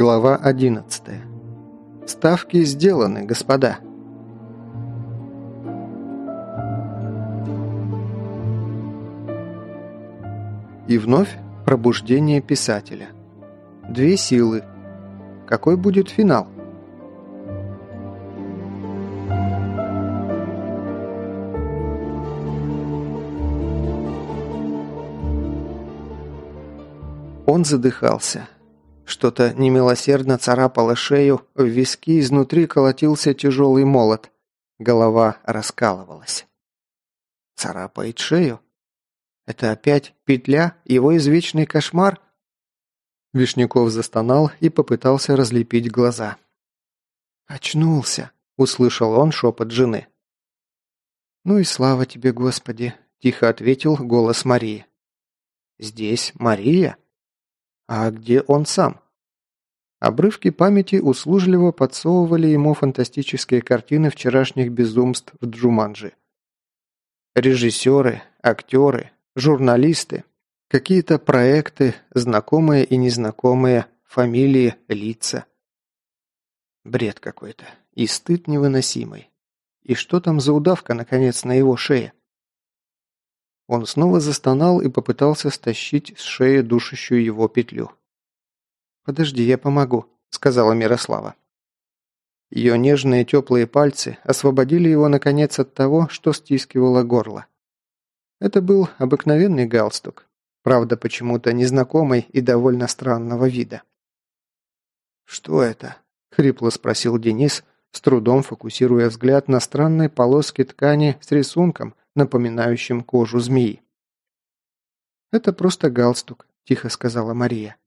Глава 11. Ставки сделаны, господа. И вновь пробуждение писателя. Две силы. Какой будет финал? Он задыхался. Что-то немилосердно царапало шею, в виски изнутри колотился тяжелый молот. Голова раскалывалась. Царапает шею? Это опять петля, его извечный кошмар? Вишняков застонал и попытался разлепить глаза. «Очнулся», — услышал он шепот жены. «Ну и слава тебе, Господи», — тихо ответил голос Марии. «Здесь Мария?» А где он сам? Обрывки памяти услужливо подсовывали ему фантастические картины вчерашних безумств в Джуманджи. Режиссеры, актеры, журналисты, какие-то проекты, знакомые и незнакомые, фамилии, лица. Бред какой-то. И стыд невыносимый. И что там за удавка, наконец, на его шее? Он снова застонал и попытался стащить с шеи душащую его петлю. «Подожди, я помогу», — сказала Мирослава. Ее нежные теплые пальцы освободили его, наконец, от того, что стискивало горло. Это был обыкновенный галстук, правда, почему-то незнакомый и довольно странного вида. «Что это?» — хрипло спросил Денис, с трудом фокусируя взгляд на странной полоске ткани с рисунком, напоминающим кожу змеи. «Это просто галстук», – тихо сказала Мария.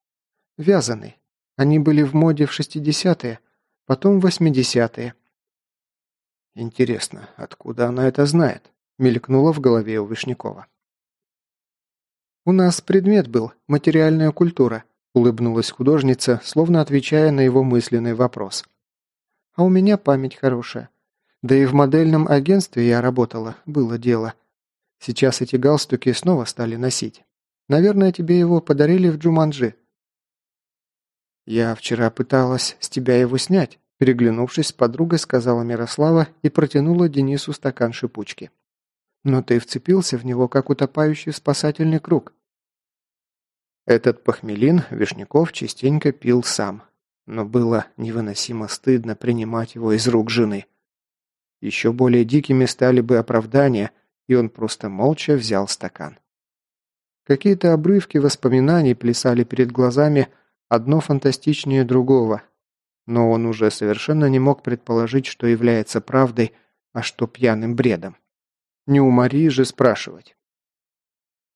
«Вязаный. Они были в моде в шестидесятые, потом в восьмидесятые». «Интересно, откуда она это знает?» – мелькнуло в голове у Вишнякова. «У нас предмет был – материальная культура», – улыбнулась художница, словно отвечая на его мысленный вопрос. «А у меня память хорошая. Да и в модельном агентстве я работала, было дело. Сейчас эти галстуки снова стали носить. Наверное, тебе его подарили в Джуманджи. Я вчера пыталась с тебя его снять, переглянувшись с подругой, сказала Мирослава и протянула Денису стакан шипучки. Но ты вцепился в него, как утопающий спасательный круг. Этот похмелин Вишняков частенько пил сам, но было невыносимо стыдно принимать его из рук жены. Еще более дикими стали бы оправдания, и он просто молча взял стакан. Какие-то обрывки воспоминаний плясали перед глазами, одно фантастичнее другого. Но он уже совершенно не мог предположить, что является правдой, а что пьяным бредом. Не у Марии же спрашивать.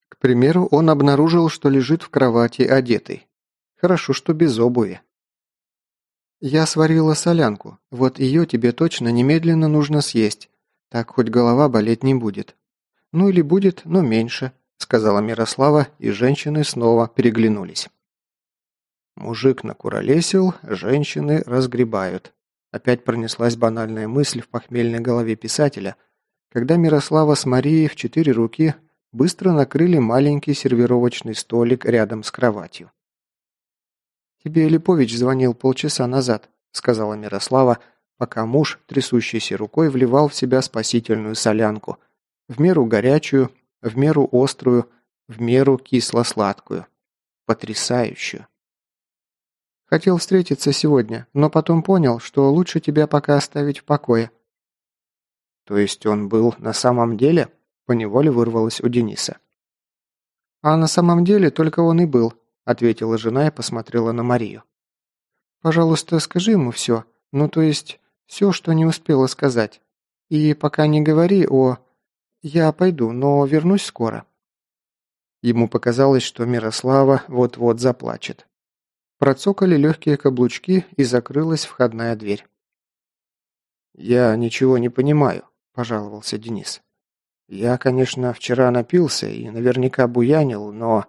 К примеру, он обнаружил, что лежит в кровати одетый. Хорошо, что без обуви. «Я сварила солянку. Вот ее тебе точно немедленно нужно съесть. Так хоть голова болеть не будет. Ну или будет, но меньше», — сказала Мирослава, и женщины снова переглянулись. Мужик накуролесил, женщины разгребают. Опять пронеслась банальная мысль в похмельной голове писателя, когда Мирослава с Марией в четыре руки быстро накрыли маленький сервировочный столик рядом с кроватью. «Тебе Липович звонил полчаса назад», — сказала Мирослава, пока муж, трясущейся рукой, вливал в себя спасительную солянку, в меру горячую, в меру острую, в меру кисло-сладкую. Потрясающую. Хотел встретиться сегодня, но потом понял, что лучше тебя пока оставить в покое. То есть он был на самом деле? Поневоле вырвалось у Дениса. А на самом деле только он и был, ответила жена и посмотрела на Марию. «Пожалуйста, скажи ему все, ну то есть все, что не успела сказать. И пока не говори о... Я пойду, но вернусь скоро». Ему показалось, что Мирослава вот-вот заплачет. Процокали легкие каблучки и закрылась входная дверь. «Я ничего не понимаю», – пожаловался Денис. «Я, конечно, вчера напился и наверняка буянил, но...»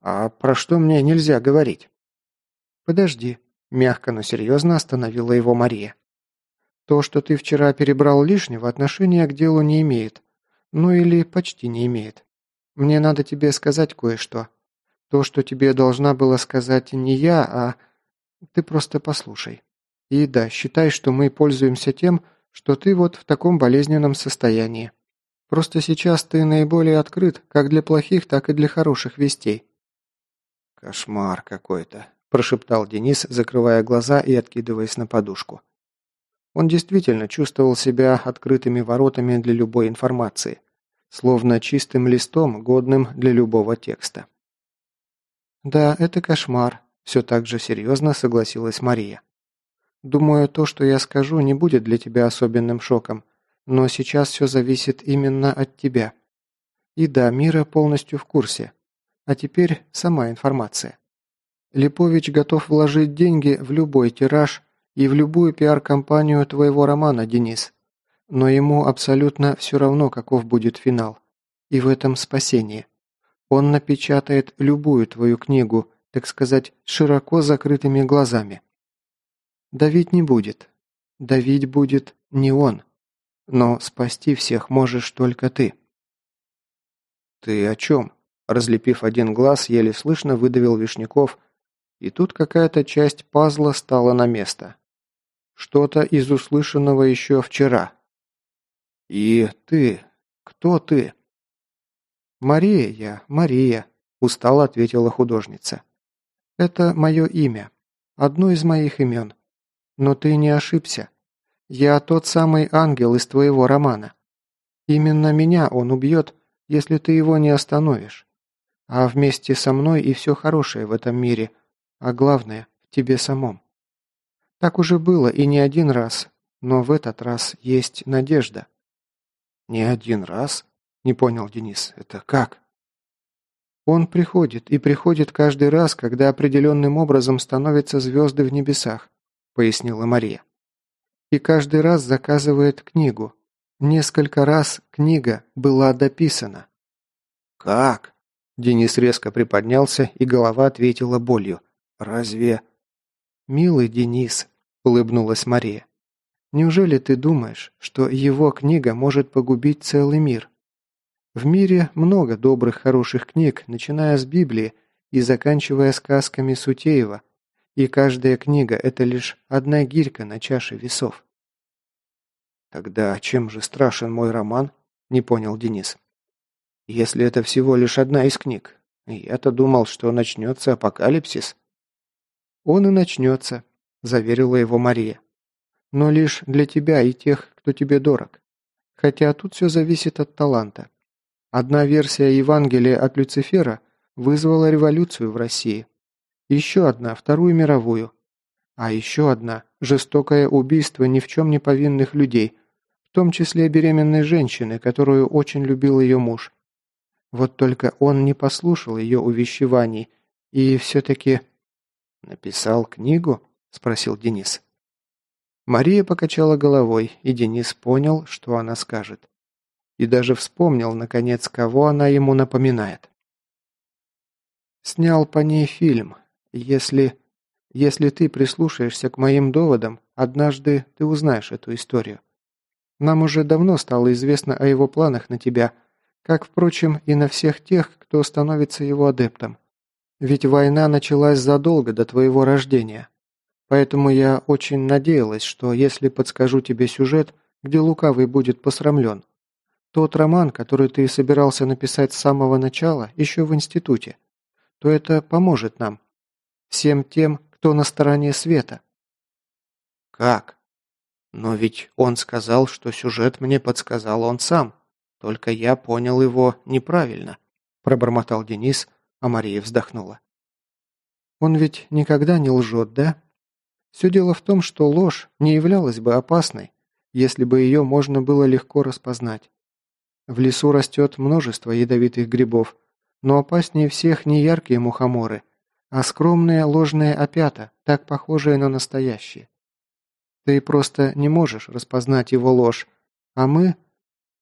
«А про что мне нельзя говорить?» «Подожди», – мягко, но серьезно остановила его Мария. «То, что ты вчера перебрал лишнего, отношения к делу не имеет. Ну или почти не имеет. Мне надо тебе сказать кое-что. То, что тебе должна была сказать не я, а... Ты просто послушай. И да, считай, что мы пользуемся тем, что ты вот в таком болезненном состоянии. Просто сейчас ты наиболее открыт как для плохих, так и для хороших вестей». «Кошмар какой-то», – прошептал Денис, закрывая глаза и откидываясь на подушку. Он действительно чувствовал себя открытыми воротами для любой информации, словно чистым листом, годным для любого текста. «Да, это кошмар», – все так же серьезно согласилась Мария. «Думаю, то, что я скажу, не будет для тебя особенным шоком, но сейчас все зависит именно от тебя. И да, Мира полностью в курсе. А теперь сама информация. Липович готов вложить деньги в любой тираж и в любую пиар-компанию твоего романа, Денис. Но ему абсолютно все равно, каков будет финал. И в этом спасение. Он напечатает любую твою книгу, так сказать, широко закрытыми глазами. Давить не будет. Давить будет не он. Но спасти всех можешь только ты. «Ты о чем?» Разлепив один глаз, еле слышно выдавил Вишняков, и тут какая-то часть пазла стала на место. Что-то из услышанного еще вчера. «И ты? Кто ты?» «Мария я, Мария», – устало ответила художница. «Это мое имя. Одно из моих имен. Но ты не ошибся. Я тот самый ангел из твоего романа. Именно меня он убьет, если ты его не остановишь. А вместе со мной и все хорошее в этом мире, а главное, в тебе самом. Так уже было и не один раз, но в этот раз есть надежда». «Не один раз?» Не понял Денис. Это как? Он приходит, и приходит каждый раз, когда определенным образом становятся звезды в небесах, пояснила Мария. И каждый раз заказывает книгу. Несколько раз книга была дописана. Как? Денис резко приподнялся, и голова ответила болью. Разве... «Милый Денис», — улыбнулась Мария, — «неужели ты думаешь, что его книга может погубить целый мир? В мире много добрых, хороших книг, начиная с Библии и заканчивая сказками Сутеева, и каждая книга – это лишь одна гирька на чаше весов. «Тогда чем же страшен мой роман?» – не понял Денис. «Если это всего лишь одна из книг. Я-то думал, что начнется апокалипсис». «Он и начнется», – заверила его Мария. «Но лишь для тебя и тех, кто тебе дорог. Хотя тут все зависит от таланта. Одна версия Евангелия от Люцифера вызвала революцию в России. Еще одна – Вторую мировую. А еще одна – жестокое убийство ни в чем не повинных людей, в том числе беременной женщины, которую очень любил ее муж. Вот только он не послушал ее увещеваний и все-таки... «Написал книгу?» – спросил Денис. Мария покачала головой, и Денис понял, что она скажет и даже вспомнил, наконец, кого она ему напоминает. «Снял по ней фильм. Если... если ты прислушаешься к моим доводам, однажды ты узнаешь эту историю. Нам уже давно стало известно о его планах на тебя, как, впрочем, и на всех тех, кто становится его адептом. Ведь война началась задолго до твоего рождения. Поэтому я очень надеялась, что если подскажу тебе сюжет, где Лукавый будет посрамлен, тот роман, который ты собирался написать с самого начала, еще в институте, то это поможет нам. Всем тем, кто на стороне света. Как? Но ведь он сказал, что сюжет мне подсказал он сам. Только я понял его неправильно, пробормотал Денис, а Мария вздохнула. Он ведь никогда не лжет, да? Все дело в том, что ложь не являлась бы опасной, если бы ее можно было легко распознать. В лесу растет множество ядовитых грибов, но опаснее всех не яркие мухоморы, а скромные ложные опята, так похожие на настоящие. Ты просто не можешь распознать его ложь, а мы...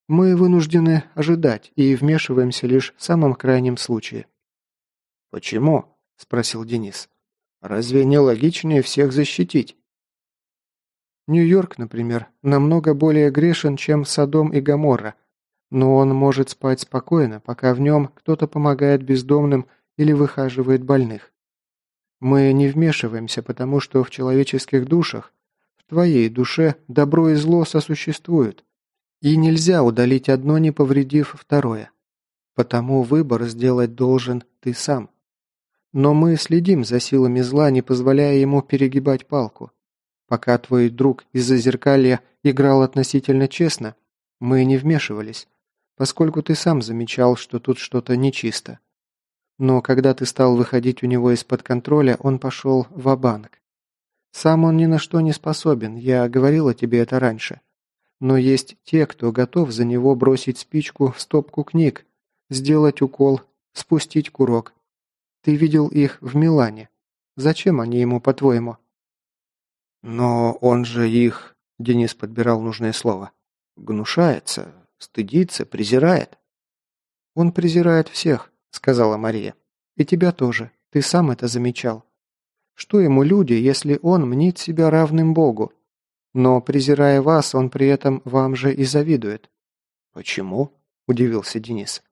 Мы вынуждены ожидать и вмешиваемся лишь в самом крайнем случае. «Почему?» – спросил Денис. «Разве не логичнее всех защитить?» Нью-Йорк, например, намного более грешен, чем Содом и Гоморра – но он может спать спокойно, пока в нем кто-то помогает бездомным или выхаживает больных. Мы не вмешиваемся, потому что в человеческих душах, в твоей душе, добро и зло сосуществуют. И нельзя удалить одно, не повредив второе. Потому выбор сделать должен ты сам. Но мы следим за силами зла, не позволяя ему перегибать палку. Пока твой друг из-за зеркалья играл относительно честно, мы не вмешивались, поскольку ты сам замечал, что тут что-то нечисто. Но когда ты стал выходить у него из-под контроля, он пошел в банк Сам он ни на что не способен, я говорила тебе это раньше. Но есть те, кто готов за него бросить спичку в стопку книг, сделать укол, спустить курок. Ты видел их в Милане. Зачем они ему, по-твоему?» «Но он же их...» — Денис подбирал нужное слово. «Гнушается, стыдится, презирает». «Он презирает всех», — сказала Мария. «И тебя тоже. Ты сам это замечал. Что ему люди, если он мнит себя равным Богу? Но, презирая вас, он при этом вам же и завидует». «Почему?» – удивился Денис.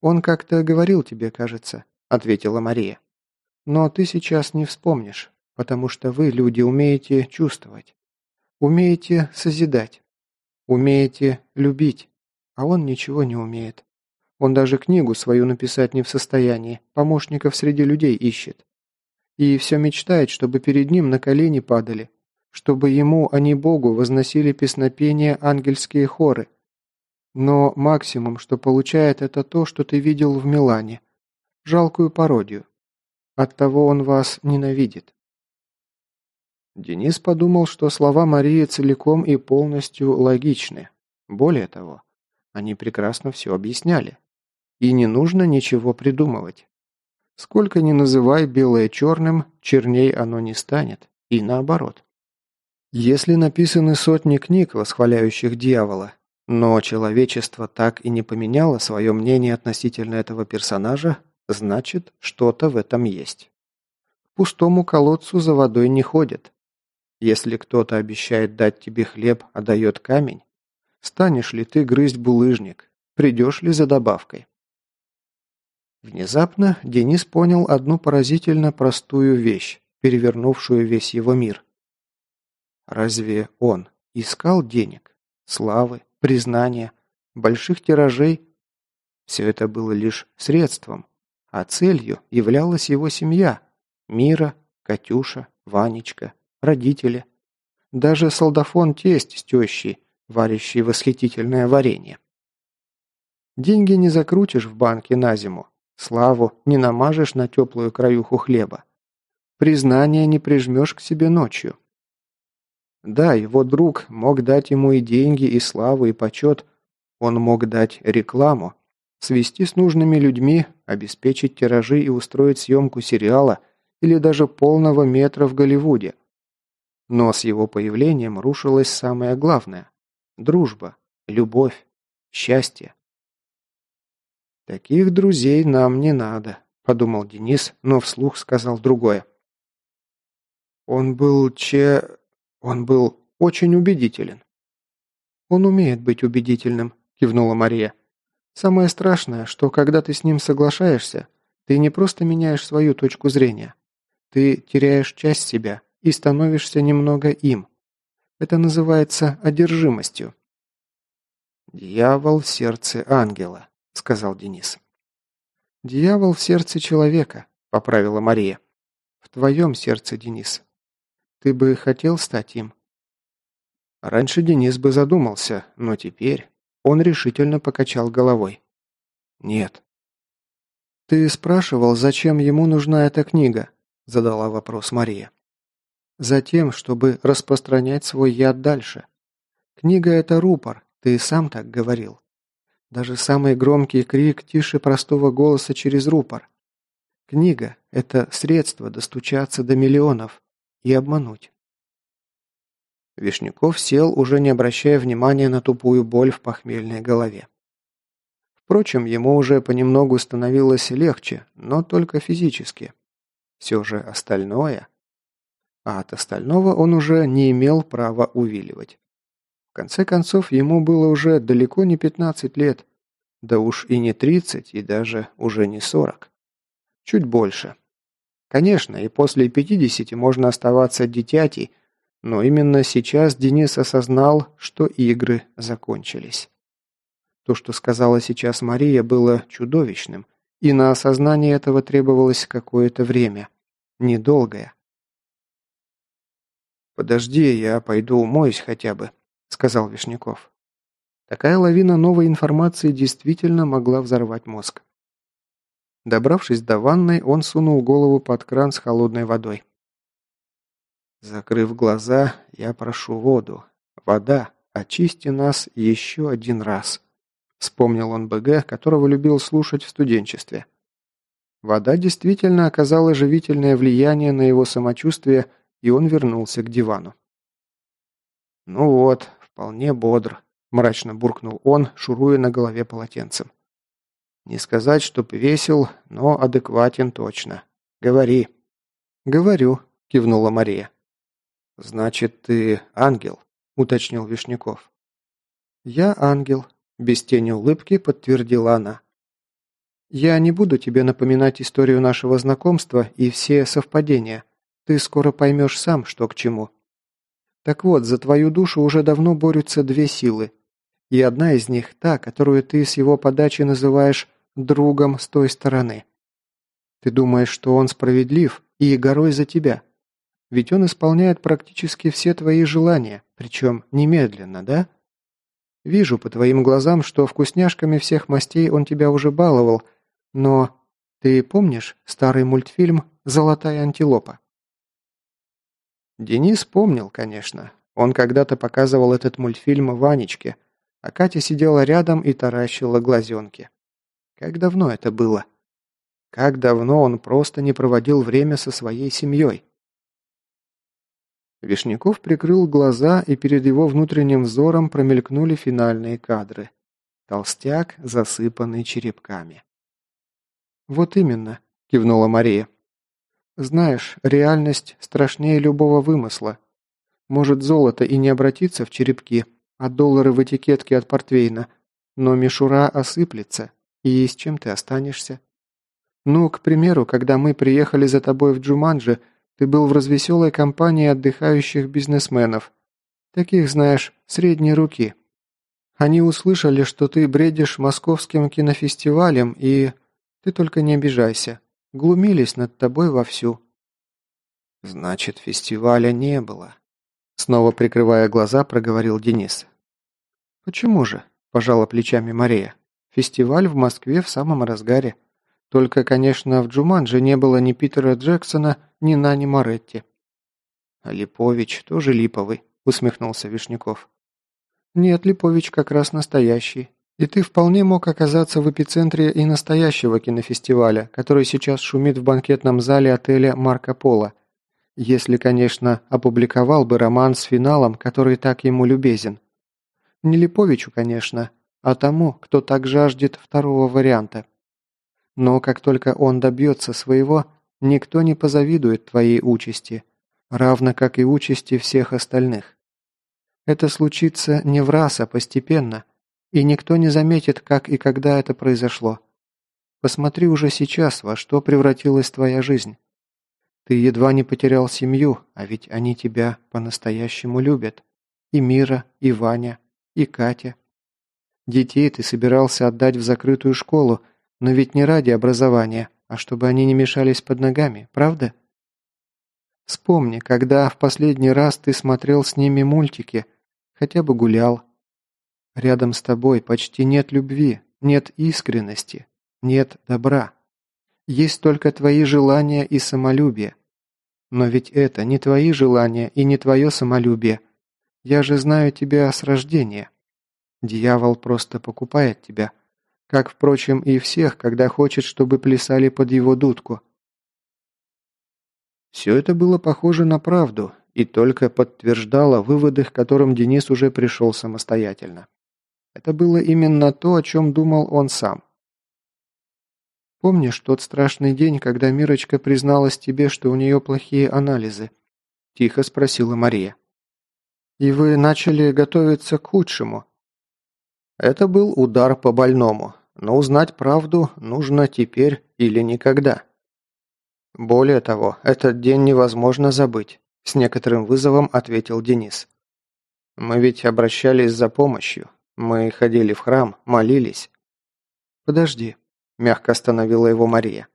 «Он как-то говорил тебе, кажется», – ответила Мария. «Но ты сейчас не вспомнишь, потому что вы, люди, умеете чувствовать, умеете созидать, умеете любить, а он ничего не умеет. Он даже книгу свою написать не в состоянии, помощников среди людей ищет. И все мечтает, чтобы перед ним на колени падали, чтобы ему, а не Богу, возносили песнопения ангельские хоры. Но максимум, что получает, это то, что ты видел в Милане. Жалкую пародию. Оттого он вас ненавидит. Денис подумал, что слова Марии целиком и полностью логичны. Более того, они прекрасно все объясняли. И не нужно ничего придумывать. Сколько ни называй белое черным, черней оно не станет. И наоборот. Если написаны сотни книг, восхваляющих дьявола, но человечество так и не поменяло свое мнение относительно этого персонажа, значит, что-то в этом есть. К пустому колодцу за водой не ходят. Если кто-то обещает дать тебе хлеб, а дает камень, станешь ли ты грызть булыжник, придешь ли за добавкой? Внезапно Денис понял одну поразительно простую вещь, перевернувшую весь его мир. Разве он искал денег, славы, признания, больших тиражей? Все это было лишь средством, а целью являлась его семья – Мира, Катюша, Ванечка, родители. Даже солдафон-тесть с тещей, варящий восхитительное варенье. Деньги не закрутишь в банке на зиму, славу не намажешь на теплую краюху хлеба. Признание не прижмешь к себе ночью. Да, его друг мог дать ему и деньги, и славу, и почет. Он мог дать рекламу, свести с нужными людьми, обеспечить тиражи и устроить съемку сериала или даже полного метра в Голливуде. Но с его появлением рушилось самое главное – дружба, любовь, счастье. «Таких друзей нам не надо», – подумал Денис, но вслух сказал другое. «Он был че... он был очень убедителен». «Он умеет быть убедительным», – кивнула Мария. «Самое страшное, что когда ты с ним соглашаешься, ты не просто меняешь свою точку зрения. Ты теряешь часть себя и становишься немного им. Это называется одержимостью». «Дьявол в сердце ангела», – сказал Денис. «Дьявол в сердце человека», – поправила Мария. «В твоем сердце, Денис. Ты бы хотел стать им?» Раньше Денис бы задумался, но теперь он решительно покачал головой. «Нет». «Ты спрашивал, зачем ему нужна эта книга?» – задала вопрос Мария. «Затем, чтобы распространять свой яд дальше. Книга – это рупор, ты сам так говорил. Даже самый громкий крик тише простого голоса через рупор. Книга – это средство достучаться до миллионов и обмануть. Вишняков сел, уже не обращая внимания на тупую боль в похмельной голове. Впрочем, ему уже понемногу становилось легче, но только физически. Все же остальное... А от остального он уже не имел права увиливать. В конце концов, ему было уже далеко не 15 лет, да уж и не 30, и даже уже не 40. Чуть больше. Конечно, и после 50 можно оставаться дитятей, но именно сейчас Денис осознал, что игры закончились. То, что сказала сейчас Мария, было чудовищным, и на осознание этого требовалось какое-то время. Недолгое. «Подожди, я пойду умоюсь хотя бы», — сказал Вишняков. Такая лавина новой информации действительно могла взорвать мозг. Добравшись до ванной, он сунул голову под кран с холодной водой. Закрыв глаза, я прошу воду. Вода, очисти нас еще один раз. Вспомнил он БГ, которого любил слушать в студенчестве. Вода действительно оказала живительное влияние на его самочувствие, и он вернулся к дивану. «Ну вот, вполне бодр», – мрачно буркнул он, шуруя на голове полотенцем. Не сказать, чтоб весел, но адекватен точно. Говори. Говорю, кивнула Мария. Значит, ты ангел, уточнил Вишняков. Я ангел, без тени улыбки подтвердила она. Я не буду тебе напоминать историю нашего знакомства и все совпадения. Ты скоро поймешь сам, что к чему. Так вот, за твою душу уже давно борются две силы. И одна из них, та, которую ты с его подачи называешь другом с той стороны. Ты думаешь, что он справедлив и горой за тебя. Ведь он исполняет практически все твои желания, причем немедленно, да? Вижу по твоим глазам, что вкусняшками всех мастей он тебя уже баловал, но ты помнишь старый мультфильм «Золотая антилопа»? Денис помнил, конечно. Он когда-то показывал этот мультфильм Ванечке, а Катя сидела рядом и таращила глазенки. Как давно это было? Как давно он просто не проводил время со своей семьей? Вишняков прикрыл глаза, и перед его внутренним взором промелькнули финальные кадры. Толстяк, засыпанный черепками. «Вот именно», – кивнула Мария. «Знаешь, реальность страшнее любого вымысла. Может, золото и не обратиться в черепки, а доллары в этикетке от портвейна, но мишура осыплется, и с чем ты останешься? Ну, к примеру, когда мы приехали за тобой в Джуманджи, ты был в развеселой компании отдыхающих бизнесменов. Таких, знаешь, средней руки. Они услышали, что ты бредишь московским кинофестивалем, и... Ты только не обижайся. Глумились над тобой вовсю. Значит, фестиваля не было. Снова прикрывая глаза, проговорил Денис. Почему же? Пожала плечами Мария. Фестиваль в Москве в самом разгаре. Только, конечно, в Джуманже не было ни Питера Джексона, ни Нани Моретти. «А Липович тоже липовый», — усмехнулся Вишняков. «Нет, Липович как раз настоящий. И ты вполне мог оказаться в эпицентре и настоящего кинофестиваля, который сейчас шумит в банкетном зале отеля «Марко Поло», если, конечно, опубликовал бы роман с финалом, который так ему любезен. Не Липовичу, конечно, а тому, кто так жаждет второго варианта. Но как только он добьется своего, никто не позавидует твоей участи, равно как и участи всех остальных. Это случится не в раз, а постепенно, и никто не заметит, как и когда это произошло. Посмотри уже сейчас, во что превратилась твоя жизнь. Ты едва не потерял семью, а ведь они тебя по-настоящему любят. И Мира, и Ваня, и Катя, Детей ты собирался отдать в закрытую школу, но ведь не ради образования, а чтобы они не мешались под ногами, правда? Вспомни, когда в последний раз ты смотрел с ними мультики, хотя бы гулял. Рядом с тобой почти нет любви, нет искренности, нет добра. Есть только твои желания и самолюбие. Но ведь это не твои желания и не твое самолюбие. Я же знаю тебя с рождения. Дьявол просто покупает тебя, как, впрочем, и всех, когда хочет, чтобы плясали под его дудку. Все это было похоже на правду и только подтверждало выводы, к которым Денис уже пришел самостоятельно. Это было именно то, о чем думал он сам. «Помнишь тот страшный день, когда Мирочка призналась тебе, что у нее плохие анализы?» – тихо спросила Мария. «И вы начали готовиться к худшему. Это был удар по больному, но узнать правду нужно теперь или никогда. Более того, этот день невозможно забыть, с некоторым вызовом ответил Денис. Мы ведь обращались за помощью. Мы ходили в храм, молились. Подожди, мягко остановила его Мария.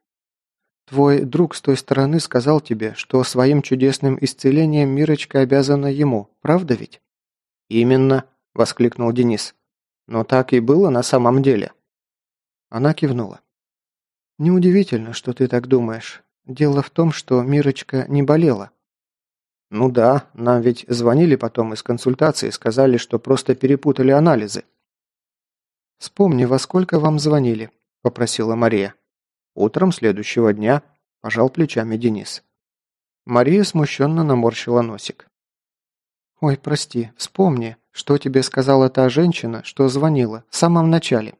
Твой друг с той стороны сказал тебе, что своим чудесным исцелением Мирочка обязана ему, правда ведь? Именно, воскликнул Денис. Но так и было на самом деле. Она кивнула. Неудивительно, что ты так думаешь. Дело в том, что Мирочка не болела. Ну да, нам ведь звонили потом из консультации, сказали, что просто перепутали анализы. Вспомни, во сколько вам звонили, попросила Мария. Утром следующего дня пожал плечами Денис. Мария смущенно наморщила носик. «Ой, прости, вспомни, что тебе сказала та женщина, что звонила в самом начале».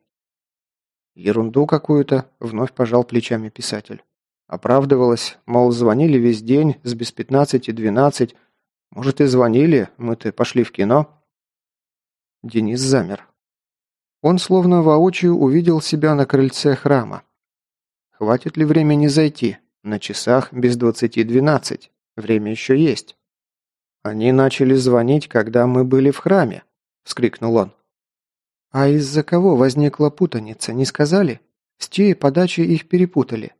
«Ерунду какую-то», — вновь пожал плечами писатель. Оправдывалась, мол, звонили весь день с без пятнадцати двенадцать. Может, и звонили, мы-то пошли в кино. Денис замер. Он словно воочию увидел себя на крыльце храма. Хватит ли времени зайти? На часах без двадцати двенадцать. Время еще есть. Они начали звонить, когда мы были в храме, вскрикнул он. А из-за кого возникла путаница, не сказали? С чьей подачи их перепутали?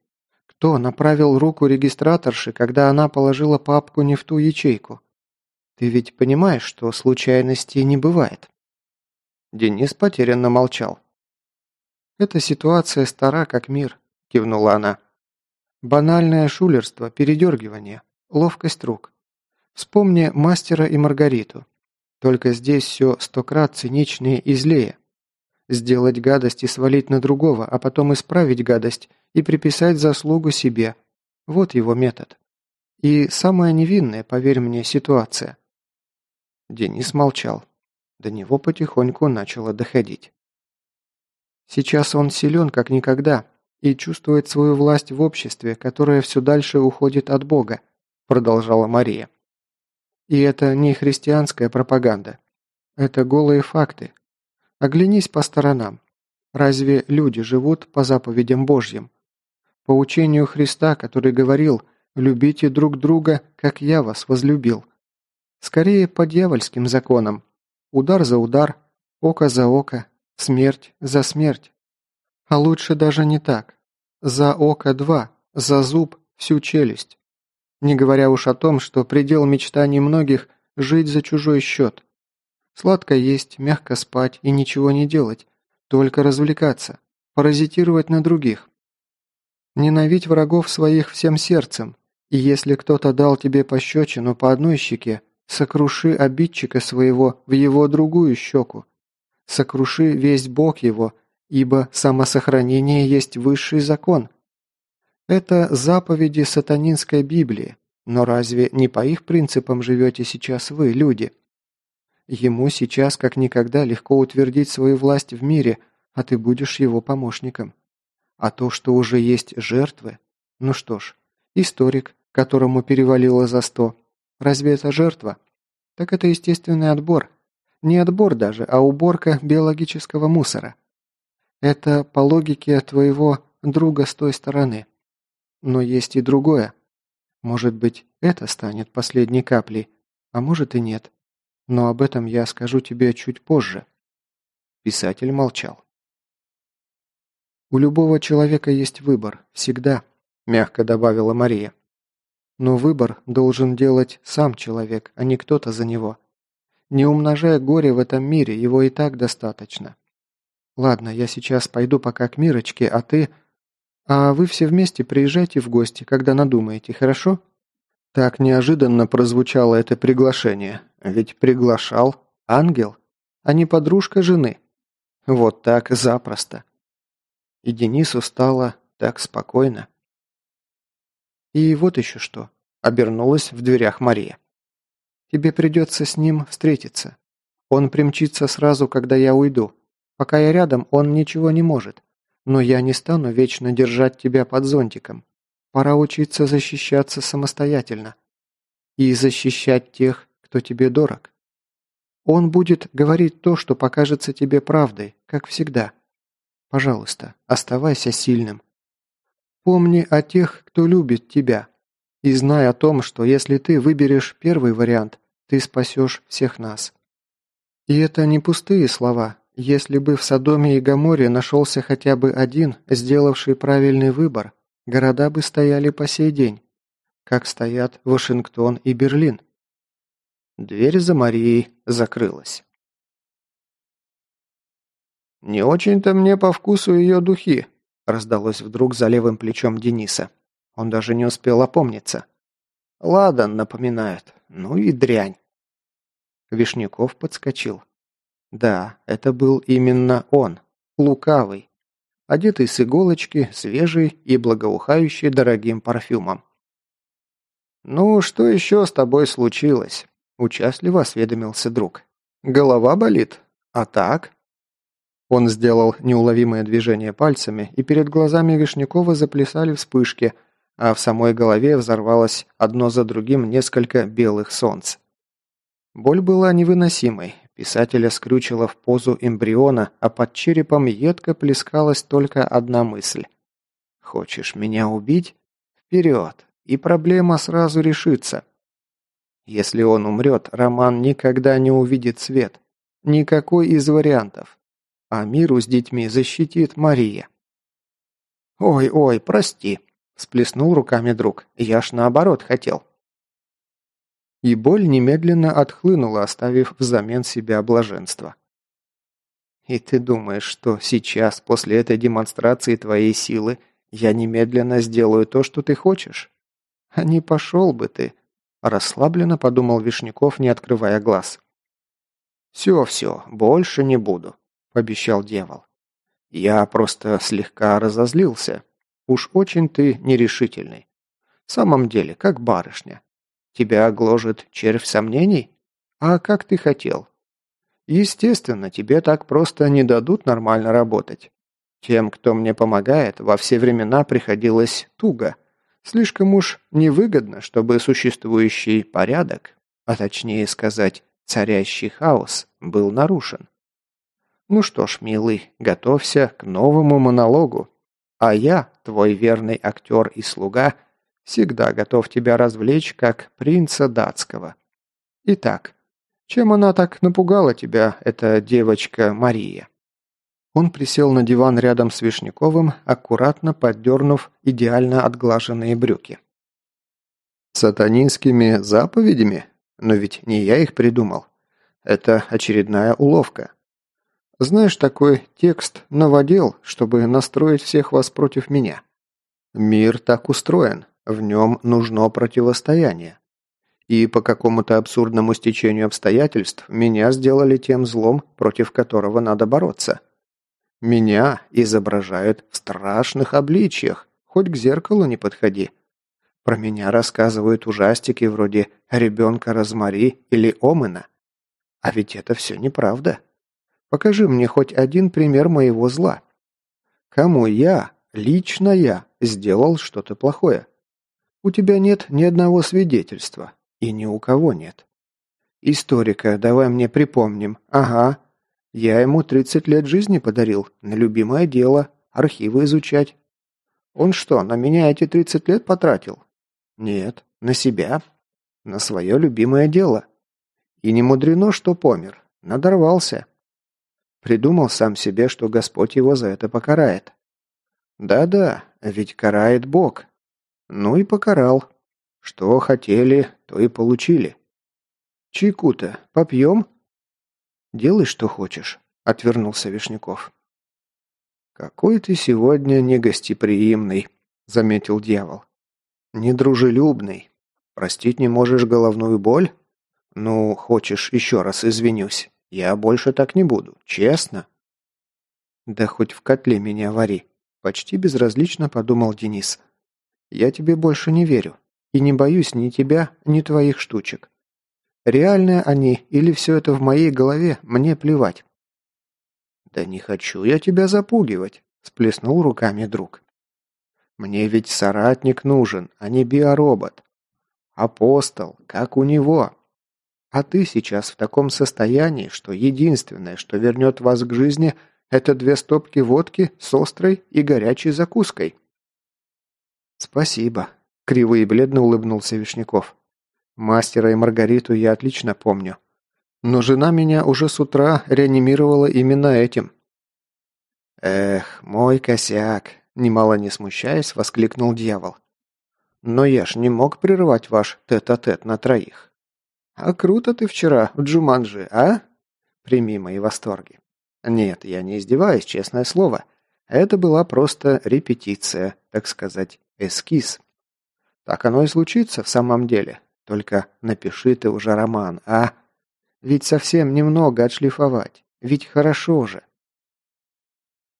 Кто направил руку регистраторши, когда она положила папку не в ту ячейку? Ты ведь понимаешь, что случайностей не бывает? Денис потерянно молчал. Эта ситуация стара как мир кивнула она. Банальное шулерство, передергивание, ловкость рук. Вспомни мастера и Маргариту. Только здесь все сто крат циничнее и злее. Сделать гадость и свалить на другого, а потом исправить гадость и приписать заслугу себе. Вот его метод. И самая невинная, поверь мне, ситуация. Денис молчал. До него потихоньку начало доходить. Сейчас он силен, как никогда, и чувствует свою власть в обществе, которое все дальше уходит от Бога», продолжала Мария. «И это не христианская пропаганда. Это голые факты. Оглянись по сторонам. Разве люди живут по заповедям Божьим? По учению Христа, который говорил «любите друг друга, как я вас возлюбил». Скорее по дьявольским законам. Удар за удар, око за око, смерть за смерть. А лучше даже не так. За око два, за зуб всю челюсть. Не говоря уж о том, что предел мечтаний многих – жить за чужой счет. Сладко есть, мягко спать и ничего не делать, только развлекаться, паразитировать на других. Ненавидь врагов своих всем сердцем, и если кто-то дал тебе пощечину по одной щеке, сокруши обидчика своего в его другую щеку. Сокруши весь Бог его – ибо самосохранение есть высший закон. Это заповеди сатанинской Библии, но разве не по их принципам живете сейчас вы, люди? Ему сейчас как никогда легко утвердить свою власть в мире, а ты будешь его помощником. А то, что уже есть жертвы, ну что ж, историк, которому перевалило за сто, разве это жертва? Так это естественный отбор. Не отбор даже, а уборка биологического мусора. Это по логике твоего друга с той стороны. Но есть и другое. Может быть, это станет последней каплей, а может и нет. Но об этом я скажу тебе чуть позже». Писатель молчал. «У любого человека есть выбор, всегда», – мягко добавила Мария. «Но выбор должен делать сам человек, а не кто-то за него. Не умножая горе в этом мире, его и так достаточно. Ладно, я сейчас пойду пока к Мирочке, а ты... А вы все вместе приезжайте в гости, когда надумаете, хорошо?» Так неожиданно прозвучало это приглашение. Ведь приглашал ангел, а не подружка жены. Вот так запросто. И Денису стало так спокойно. «И вот еще что», — обернулась в дверях Мария. «Тебе придется с ним встретиться. Он примчится сразу, когда я уйду. Пока я рядом, он ничего не может. Но я не стану вечно держать тебя под зонтиком. Пора учиться защищаться самостоятельно. И защищать тех, кто тебе дорог. Он будет говорить то, что покажется тебе правдой, как всегда. Пожалуйста, оставайся сильным. Помни о тех, кто любит тебя. И знай о том, что если ты выберешь первый вариант, ты спасешь всех нас. И это не пустые слова. Если бы в Содоме и Гоморе нашелся хотя бы один, сделавший правильный выбор, города бы стояли по сей день, как стоят Вашингтон и Берлин. Дверь за Марией закрылась. «Не очень-то мне по вкусу ее духи», – раздалось вдруг за левым плечом Дениса. Он даже не успел опомниться. «Ладан напоминает. Ну и дрянь». Вишняков подскочил. Да, это был именно он, лукавый, одетый с иголочки, свежий и благоухающий дорогим парфюмом. «Ну, что еще с тобой случилось?» – участливо осведомился друг. «Голова болит? А так?» Он сделал неуловимое движение пальцами, и перед глазами Вишнякова заплясали вспышки, а в самой голове взорвалось одно за другим несколько белых солнц. Боль была невыносимой, писателя скрючило в позу эмбриона, а под черепом едко плескалась только одна мысль. «Хочешь меня убить? Вперед!» И проблема сразу решится. Если он умрет, Роман никогда не увидит свет. Никакой из вариантов а миру с детьми защитит Мария. «Ой-ой, прости», – сплеснул руками друг. «Я ж наоборот хотел». И боль немедленно отхлынула, оставив взамен себя блаженство. «И ты думаешь, что сейчас, после этой демонстрации твоей силы, я немедленно сделаю то, что ты хочешь? А не пошел бы ты!» Расслабленно подумал Вишняков, не открывая глаз. «Все-все, больше не буду. – пообещал дьявол. «Я просто слегка разозлился. Уж очень ты нерешительный. В самом деле, как барышня. Тебя гложет червь сомнений? А как ты хотел? Естественно, тебе так просто не дадут нормально работать. Тем, кто мне помогает, во все времена приходилось туго. Слишком уж невыгодно, чтобы существующий порядок, а точнее сказать, царящий хаос, был нарушен. Ну что ж, милый, готовься к новому монологу. А я, твой верный актер и слуга, всегда готов тебя развлечь, как принца датского. Итак, чем она так напугала тебя, эта девочка Мария?» Он присел на диван рядом с Вишняковым, аккуратно поддернув идеально отглаженные брюки. «Сатанинскими заповедями? Но ведь не я их придумал. Это очередная уловка. Знаешь, такой текст наводил, чтобы настроить всех вас против меня. Мир так устроен, в нем нужно противостояние. И по какому-то абсурдному стечению обстоятельств меня сделали тем злом, против которого надо бороться. Меня изображают в страшных обличьях, хоть к зеркалу не подходи. Про меня рассказывают ужастики вроде «Ребенка Розмари» или «Омена». А ведь это все неправда. Покажи мне хоть один пример моего зла. Кому я, лично я, сделал что-то плохое? У тебя нет ни одного свидетельства. И ни у кого нет. Историка, давай мне припомним. Ага. Я ему 30 лет жизни подарил. На любимое дело. Архивы изучать. Он что, на меня эти 30 лет потратил? Нет. На себя. На свое любимое дело. И не мудрено, что помер. Надорвался. Придумал сам себе, что Господь его за это покарает. Да-да, ведь карает Бог. Ну и покарал. Что хотели, то и получили. Чайку-то попьем? Делай, что хочешь, отвернулся Вишняков. Какой ты сегодня негостеприимный, заметил дьявол. Недружелюбный. Простить не можешь головную боль? Ну, хочешь, еще раз извинюсь. Я больше так не буду, честно. Да хоть в котле меня вари. Почти безразлично подумал Денис. Я тебе больше не верю. И не боюсь ни тебя, ни твоих штучек. Реальные они или все это в моей голове, мне плевать. Да не хочу я тебя запугивать, сплеснул руками друг. Мне ведь соратник нужен, а не биоробот. Апостол, как у него. А ты сейчас в таком состоянии, что единственное, что вернет вас к жизни, это две стопки водки с острой и горячей закуской. «Спасибо», – криво и бледно улыбнулся Вишняков. «Мастера и Маргариту я отлично помню. Но жена меня уже с утра реанимировала именно этим». «Эх, мой косяк», – немало не смущаясь, воскликнул дьявол. «Но я ж не мог прерывать ваш тет-а-тет -тет на троих». «А круто ты вчера в Джуманджи, а?» «Прими мои восторги». «Нет, я не издеваюсь, честное слово. Это была просто репетиция, так сказать, эскиз. Так оно и случится в самом деле. Только напиши ты уже роман, а? Ведь совсем немного отшлифовать. Ведь хорошо же.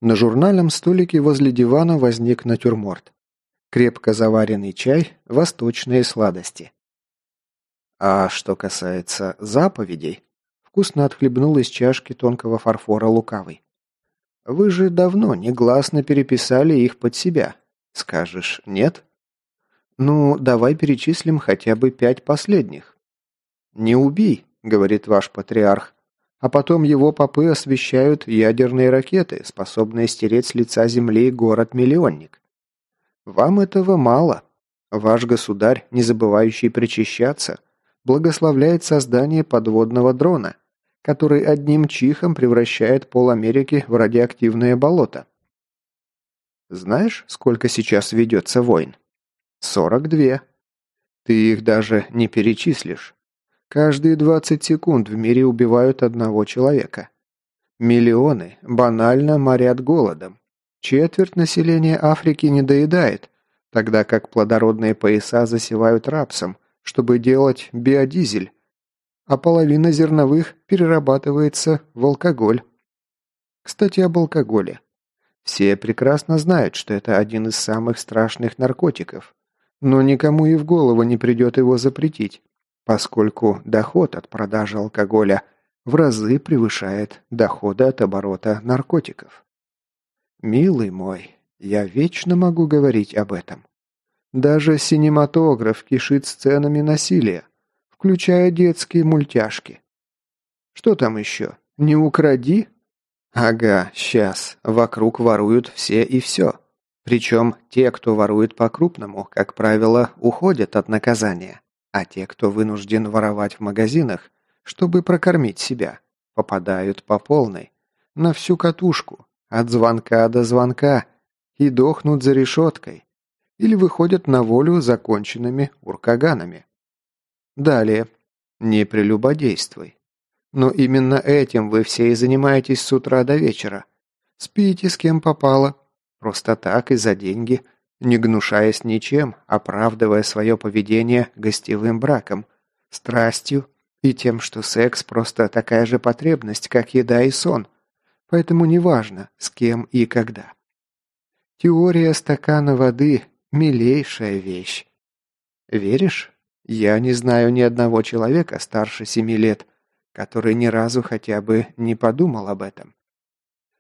На журнальном столике возле дивана возник натюрморт. Крепко заваренный чай, восточные сладости. А что касается заповедей, вкусно отхлебнул из чашки тонкого фарфора лукавый. Вы же давно негласно переписали их под себя. Скажешь, нет? Ну, давай перечислим хотя бы пять последних. Не убей, говорит ваш патриарх, а потом его попы освещают ядерные ракеты, способные стереть с лица земли город-миллионник. Вам этого мало. Ваш государь, не забывающий причащаться, благословляет создание подводного дрона, который одним чихом превращает пол Америки в радиоактивное болото. Знаешь, сколько сейчас ведется войн? 42. Ты их даже не перечислишь. Каждые 20 секунд в мире убивают одного человека. Миллионы банально морят голодом. Четверть населения Африки не доедает, тогда как плодородные пояса засевают рапсом, чтобы делать биодизель, а половина зерновых перерабатывается в алкоголь. Кстати, об алкоголе. Все прекрасно знают, что это один из самых страшных наркотиков. Но никому и в голову не придет его запретить, поскольку доход от продажи алкоголя в разы превышает доходы от оборота наркотиков. Милый мой, я вечно могу говорить об этом. Даже синематограф кишит сценами насилия включая детские мультяшки. Что там еще? Не укради? Ага, сейчас. Вокруг воруют все и все. Причем те, кто ворует по-крупному, как правило, уходят от наказания. А те, кто вынужден воровать в магазинах, чтобы прокормить себя, попадают по полной. На всю катушку. От звонка до звонка. И дохнут за решеткой. Или выходят на волю законченными уркаганами. Далее. Не прелюбодействуй. Но именно этим вы все и занимаетесь с утра до вечера. Спите с кем попало. Просто так и за деньги. Не гнушаясь ничем, оправдывая свое поведение гостевым браком, страстью и тем, что секс просто такая же потребность, как еда и сон. Поэтому неважно, с кем и когда. Теория стакана воды – милейшая вещь. Веришь? Я не знаю ни одного человека старше семи лет, который ни разу хотя бы не подумал об этом.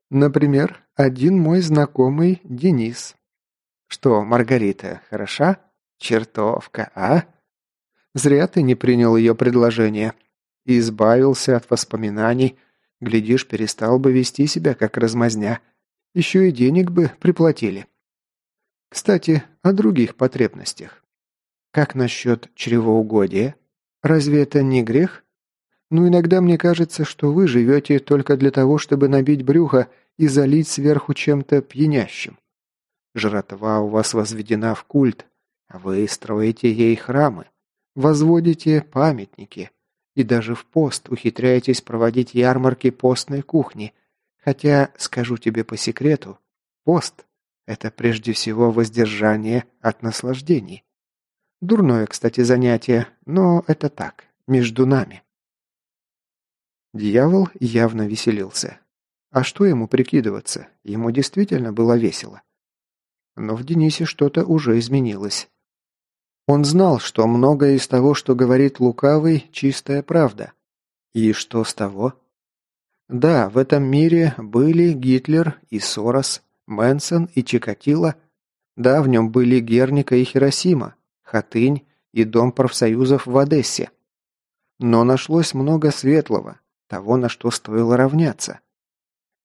Например, один мой знакомый Денис. Что, Маргарита, хороша? Чертовка, а? Зря ты не принял ее предложение. Избавился от воспоминаний. Глядишь, перестал бы вести себя как размазня. Еще и денег бы приплатили. Кстати, о других потребностях. Как насчет чревоугодия? Разве это не грех? Ну, иногда мне кажется, что вы живете только для того, чтобы набить брюхо и залить сверху чем-то пьянящим. Жратва у вас возведена в культ, а вы строите ей храмы, возводите памятники и даже в пост ухитряетесь проводить ярмарки постной кухни, хотя, скажу тебе по секрету, пост – это прежде всего воздержание от наслаждений. Дурное, кстати, занятие, но это так, между нами. Дьявол явно веселился. А что ему прикидываться? Ему действительно было весело. Но в Денисе что-то уже изменилось. Он знал, что многое из того, что говорит Лукавый, чистая правда. И что с того? Да, в этом мире были Гитлер и Сорос, Мэнсон и Чикатило. Да, в нем были Герника и Хиросима. Хатынь и Дом профсоюзов в Одессе. Но нашлось много светлого, того, на что стоило равняться.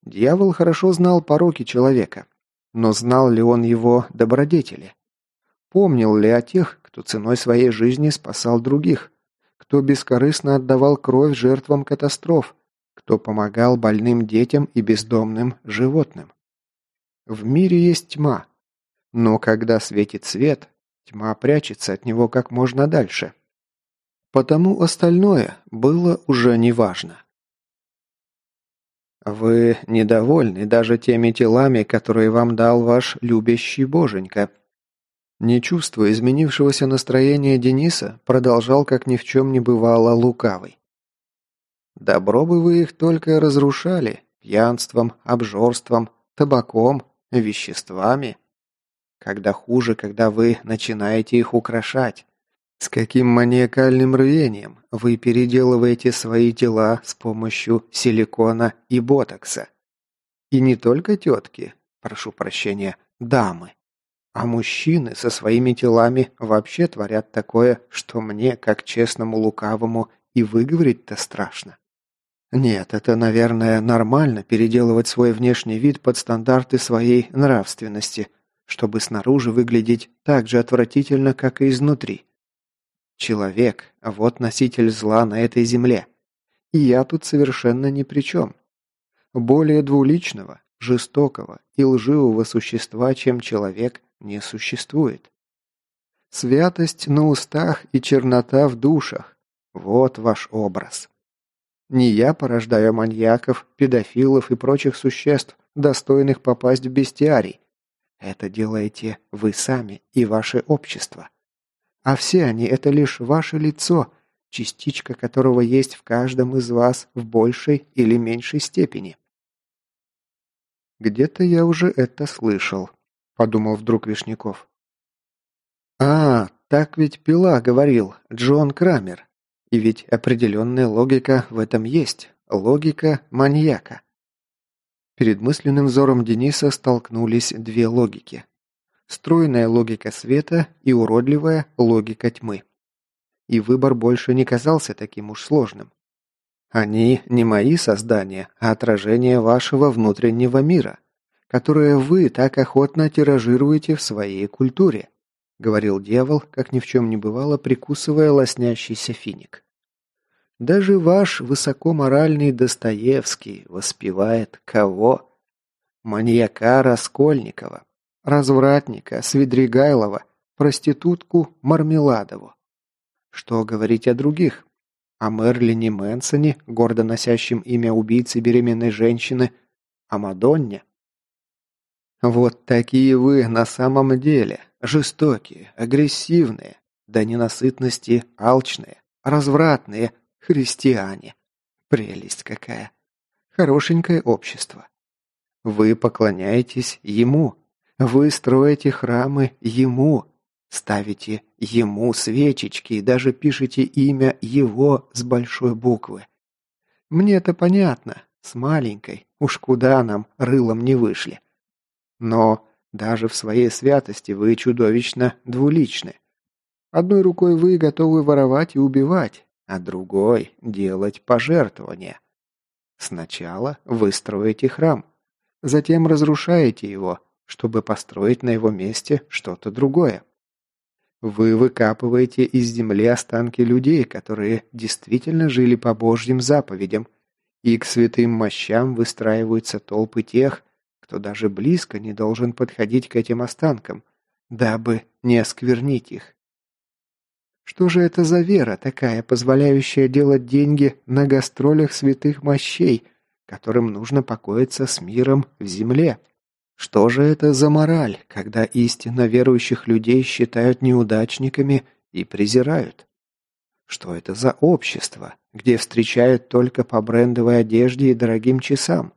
Дьявол хорошо знал пороки человека, но знал ли он его добродетели? Помнил ли о тех, кто ценой своей жизни спасал других, кто бескорыстно отдавал кровь жертвам катастроф, кто помогал больным детям и бездомным животным? В мире есть тьма, но когда светит свет, тьма прячется от него как можно дальше. Потому остальное было уже неважно. Вы недовольны даже теми телами, которые вам дал ваш любящий боженька. Не чувствуя изменившегося настроения Дениса, продолжал, как ни в чем не бывало, лукавый. Добро бы вы их только разрушали пьянством, обжорством, табаком, веществами. Когда хуже, когда вы начинаете их украшать, с каким маниакальным рвением вы переделываете свои тела с помощью силикона и ботокса? И не только тетки, прошу прощения, дамы, а мужчины со своими телами вообще творят такое, что мне, как честному лукавому, и выговорить-то страшно. Нет, это, наверное, нормально переделывать свой внешний вид под стандарты своей нравственности, чтобы снаружи выглядеть так же отвратительно, как и изнутри. Человек – вот носитель зла на этой земле. И я тут совершенно ни при чем. Более двуличного, жестокого и лживого существа, чем человек, не существует. Святость на устах и чернота в душах – вот ваш образ. Не я порождаю маньяков, педофилов и прочих существ, достойных попасть в бестиарий. Это делаете вы сами и ваше общество. А все они – это лишь ваше лицо, частичка которого есть в каждом из вас в большей или меньшей степени. «Где-то я уже это слышал», – подумал вдруг Вишняков. «А, так ведь Пила говорил, Джон Крамер. И ведь определенная логика в этом есть, логика маньяка». Перед мысленным взором Дениса столкнулись две логики стройная логика света и уродливая логика тьмы. И выбор больше не казался таким уж сложным. Они не мои создания, а отражение вашего внутреннего мира, которое вы так охотно тиражируете в своей культуре, говорил дьявол, как ни в чем не бывало, прикусывая лоснящийся финик. Даже ваш высокоморальный Достоевский воспевает кого? Маньяка Раскольникова, развратника Свидригайлова, проститутку Мармеладову. Что говорить о других? О Мерлине Мэнсоне, гордо носящем имя убийцы беременной женщины, о Мадонне? Вот такие вы на самом деле, жестокие, агрессивные, до ненасытности алчные, развратные, христиане. Прелесть какая. Хорошенькое общество. Вы поклоняетесь ему, вы строите храмы Ему, ставите Ему свечечки и даже пишете имя Его с большой буквы. Мне это понятно, с маленькой, уж куда нам рылом не вышли. Но даже в своей святости вы чудовищно двуличны. Одной рукой вы готовы воровать и убивать, а другой – делать пожертвования. Сначала вы строите храм, затем разрушаете его, чтобы построить на его месте что-то другое. Вы выкапываете из земли останки людей, которые действительно жили по Божьим заповедям, и к святым мощам выстраиваются толпы тех, кто даже близко не должен подходить к этим останкам, дабы не осквернить их. Что же это за вера такая, позволяющая делать деньги на гастролях святых мощей, которым нужно покоиться с миром в земле? Что же это за мораль, когда истинно верующих людей считают неудачниками и презирают? Что это за общество, где встречают только по брендовой одежде и дорогим часам?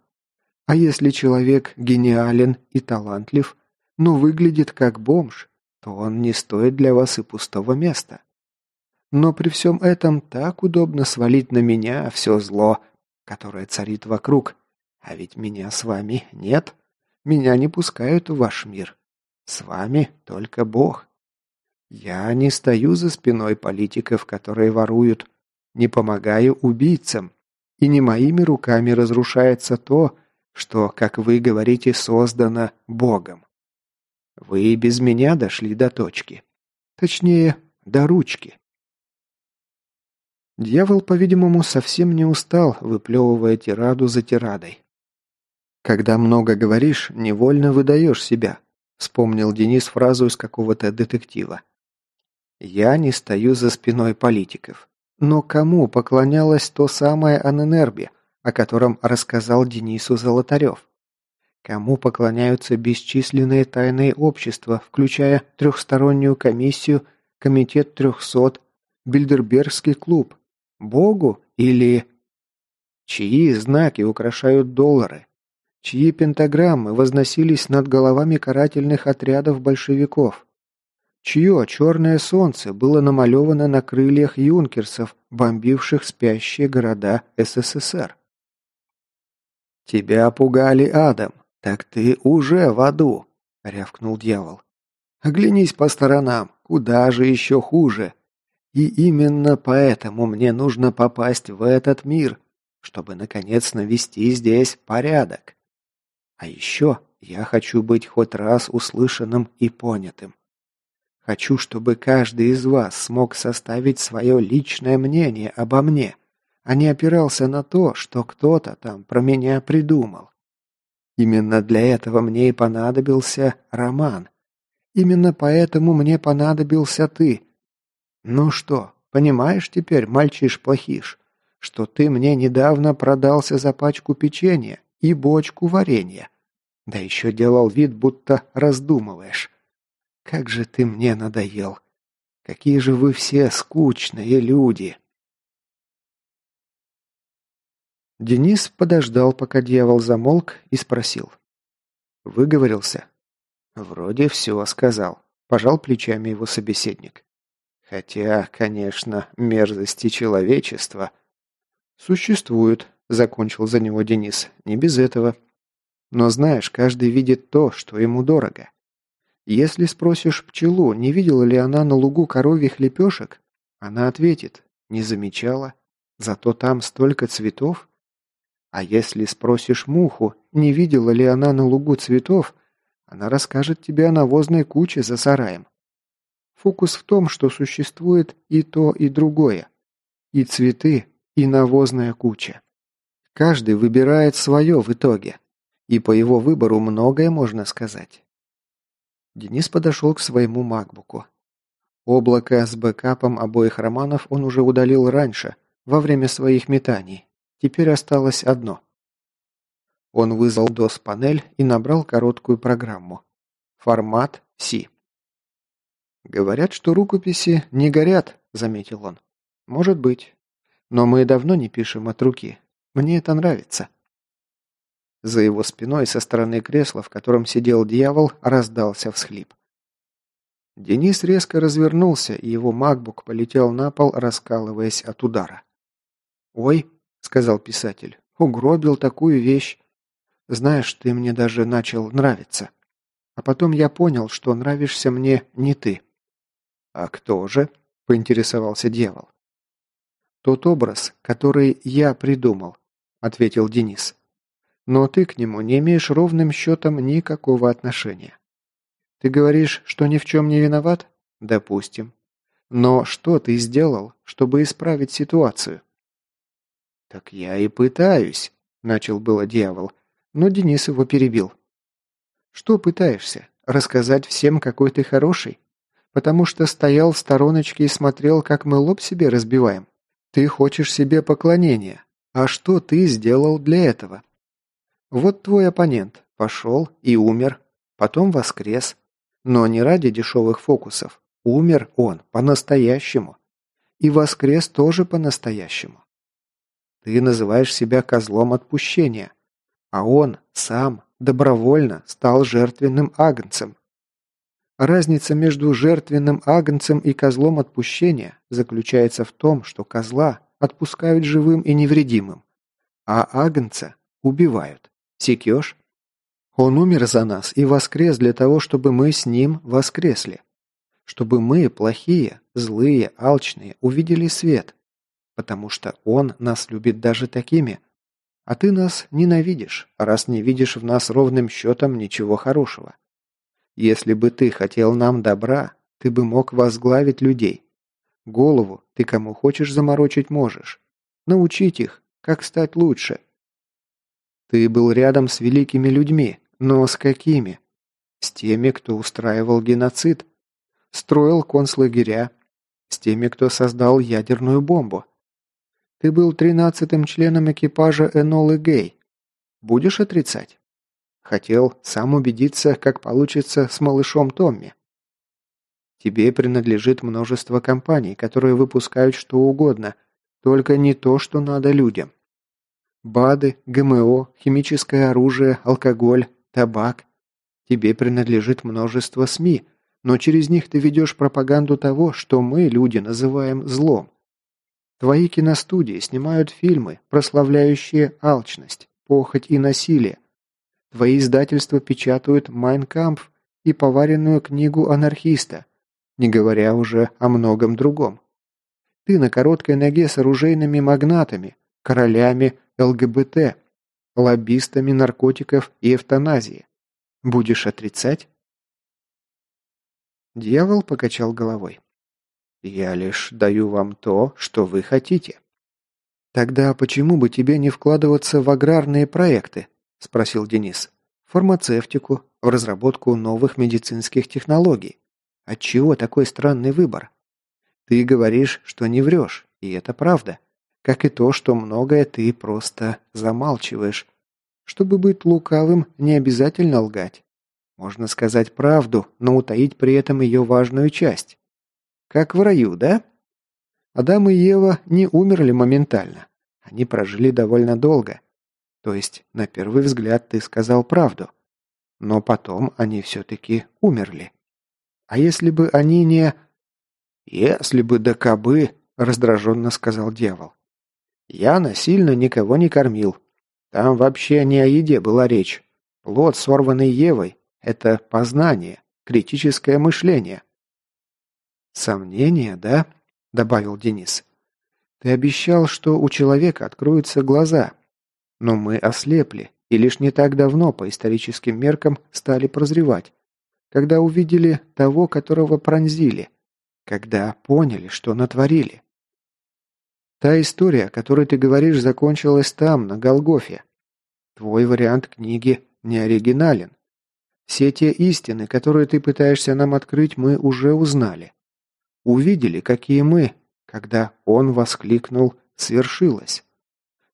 А если человек гениален и талантлив, но выглядит как бомж, то он не стоит для вас и пустого места. Но при всем этом так удобно свалить на меня все зло, которое царит вокруг, а ведь меня с вами нет. Меня не пускают в ваш мир. С вами только Бог. Я не стою за спиной политиков, которые воруют, не помогаю убийцам, и не моими руками разрушается то, что, как вы говорите, создано Богом. Вы без меня дошли до точки, Точнее, до ручки. Дьявол, по-видимому, совсем не устал, выплевывая тираду за тирадой. «Когда много говоришь, невольно выдаешь себя», — вспомнил Денис фразу из какого-то детектива. «Я не стою за спиной политиков. Но кому поклонялось то самое Аненербе, о котором рассказал Денису Золотарев? Кому поклоняются бесчисленные тайные общества, включая трехстороннюю комиссию, комитет трехсот, Бильдербергский клуб, Богу или... Чьи знаки украшают доллары? Чьи пентаграммы возносились над головами карательных отрядов большевиков? Чье черное солнце было намалевано на крыльях юнкерсов, бомбивших спящие города СССР? «Тебя пугали Адам, так ты уже в аду!» — рявкнул дьявол. «Оглянись по сторонам, куда же еще хуже? И именно поэтому мне нужно попасть в этот мир, чтобы, наконец, навести здесь порядок. А еще я хочу быть хоть раз услышанным и понятым. Хочу, чтобы каждый из вас смог составить свое личное мнение обо мне, а не опирался на то, что кто-то там про меня придумал. Именно для этого мне и понадобился роман. Именно поэтому мне понадобился ты, «Ну что, понимаешь теперь, мальчиш-плохиш, что ты мне недавно продался за пачку печенья и бочку варенья? Да еще делал вид, будто раздумываешь. Как же ты мне надоел! Какие же вы все скучные люди!» Денис подождал, пока дьявол замолк, и спросил. «Выговорился?» «Вроде все сказал», – пожал плечами его собеседник. Хотя, конечно, мерзости человечества... Существуют, закончил за него Денис, не без этого. Но знаешь, каждый видит то, что ему дорого. Если спросишь пчелу, не видела ли она на лугу коровьих лепешек, она ответит, не замечала, зато там столько цветов. А если спросишь муху, не видела ли она на лугу цветов, она расскажет тебе о навозной куче за сараем. Фокус в том, что существует и то, и другое. И цветы, и навозная куча. Каждый выбирает свое в итоге. И по его выбору многое можно сказать. Денис подошел к своему макбуку. Облако с бэкапом обоих романов он уже удалил раньше, во время своих метаний. Теперь осталось одно. Он вызвал DOS-панель и набрал короткую программу. Формат C. «Говорят, что рукописи не горят», — заметил он. «Может быть. Но мы давно не пишем от руки. Мне это нравится». За его спиной со стороны кресла, в котором сидел дьявол, раздался всхлип. Денис резко развернулся, и его макбук полетел на пол, раскалываясь от удара. «Ой», — сказал писатель, — «угробил такую вещь. Знаешь, ты мне даже начал нравиться. А потом я понял, что нравишься мне не ты». «А кто же?» – поинтересовался дьявол. «Тот образ, который я придумал», – ответил Денис. «Но ты к нему не имеешь ровным счетом никакого отношения. Ты говоришь, что ни в чем не виноват? Допустим. Но что ты сделал, чтобы исправить ситуацию?» «Так я и пытаюсь», – начал было дьявол, но Денис его перебил. «Что пытаешься? Рассказать всем, какой ты хороший? потому что стоял в стороночке и смотрел, как мы лоб себе разбиваем. Ты хочешь себе поклонения. А что ты сделал для этого? Вот твой оппонент пошел и умер, потом воскрес. Но не ради дешевых фокусов. Умер он по-настоящему. И воскрес тоже по-настоящему. Ты называешь себя козлом отпущения, а он сам добровольно стал жертвенным агнцем, Разница между жертвенным агнцем и козлом отпущения заключается в том, что козла отпускают живым и невредимым, а агнца убивают. Секешь? Он умер за нас и воскрес для того, чтобы мы с ним воскресли. Чтобы мы, плохие, злые, алчные, увидели свет. Потому что он нас любит даже такими. А ты нас ненавидишь, раз не видишь в нас ровным счетом ничего хорошего. Если бы ты хотел нам добра, Ты бы мог возглавить людей. Голову ты кому хочешь заморочить можешь. Научить их, как стать лучше. Ты был рядом с великими людьми, но с какими? С теми, кто устраивал геноцид, строил концлагеря, с теми, кто создал ядерную бомбу. Ты был тринадцатым членом экипажа Энолы Гей. Будешь отрицать? Хотел сам убедиться, как получится с малышом Томми. Тебе принадлежит множество компаний, которые выпускают что угодно, только не то, что надо людям. БАДы, ГМО, химическое оружие, алкоголь, табак. Тебе принадлежит множество СМИ, но через них ты ведешь пропаганду того, что мы, люди, называем злом. Твои киностудии снимают фильмы, прославляющие алчность, похоть и насилие. Твои издательства печатают «Майнкампф» и поваренную книгу анархиста, не говоря уже о многом другом. Ты на короткой ноге с оружейными магнатами, королями ЛГБТ, лоббистами наркотиков и эвтаназии. Будешь отрицать? Дьявол покачал головой. «Я лишь даю вам то, что вы хотите». «Тогда почему бы тебе не вкладываться в аграрные проекты?» – спросил Денис. «В фармацевтику, в разработку новых медицинских технологий. Отчего такой странный выбор? Ты говоришь, что не врешь, и это правда. Как и то, что многое ты просто замалчиваешь. Чтобы быть лукавым, не обязательно лгать. Можно сказать правду, но утаить при этом ее важную часть. Как в раю, да? Адам и Ева не умерли моментально. Они прожили довольно долго. То есть, на первый взгляд, ты сказал правду. Но потом они все-таки умерли. А если бы они не... «Если бы да кабы», — раздраженно сказал дьявол. «Я насильно никого не кормил. Там вообще не о еде была речь. Плод, сорванный Евой, это познание, критическое мышление. Сомнение, да? добавил Денис. Ты обещал, что у человека откроются глаза. Но мы ослепли и лишь не так давно по историческим меркам стали прозревать, когда увидели того, которого пронзили, когда поняли, что натворили. Та история, о которой ты говоришь, закончилась там, на Голгофе. Твой вариант книги не оригинален. Все те истины, которые ты пытаешься нам открыть, мы уже узнали. Увидели, какие мы, когда он воскликнул «свершилось».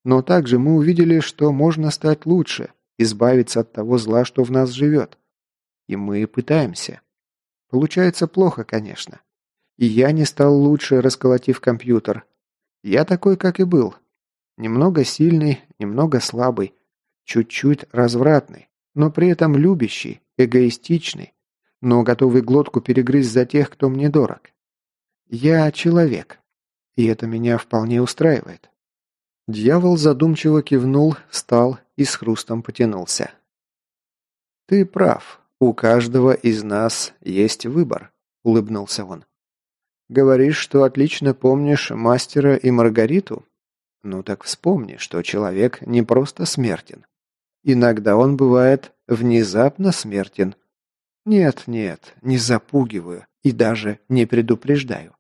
Но также мы увидели, что можно стать лучше, избавиться от того зла, что в нас живет. И мы пытаемся. Получается плохо, конечно. И я не стал лучше, расколотив компьютер. Я такой, как и был. Немного сильный, немного слабый, чуть-чуть развратный, но при этом любящий, эгоистичный, но готовый глотку перегрызть за тех, кто мне дорог. Я человек, и это меня вполне устраивает. Дьявол задумчиво кивнул, встал и с хрустом потянулся. «Ты прав. У каждого из нас есть выбор», — улыбнулся он. «Говоришь, что отлично помнишь мастера и Маргариту? Ну так вспомни, что человек не просто смертен. Иногда он бывает внезапно смертен. Нет, нет, не запугиваю и даже не предупреждаю.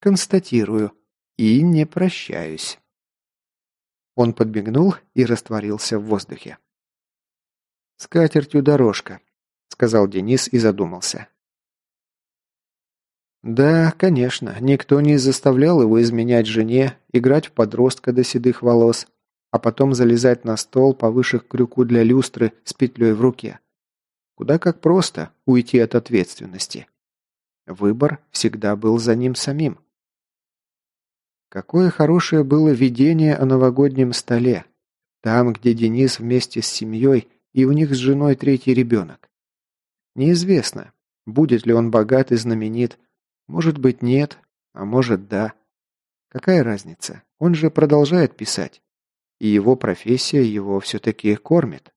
Констатирую и не прощаюсь. Он подбегнул и растворился в воздухе. «С катертью дорожка», — сказал Денис и задумался. Да, конечно, никто не заставлял его изменять жене, играть в подростка до седых волос, а потом залезать на стол повыше к крюку для люстры с петлей в руке. Куда как просто уйти от ответственности. Выбор всегда был за ним самим. Какое хорошее было видение о новогоднем столе. Там, где Денис вместе с семьей и у них с женой третий ребенок. Неизвестно, будет ли он богат и знаменит. Может быть нет, а может да. Какая разница? Он же продолжает писать и его профессия его все-таки кормит.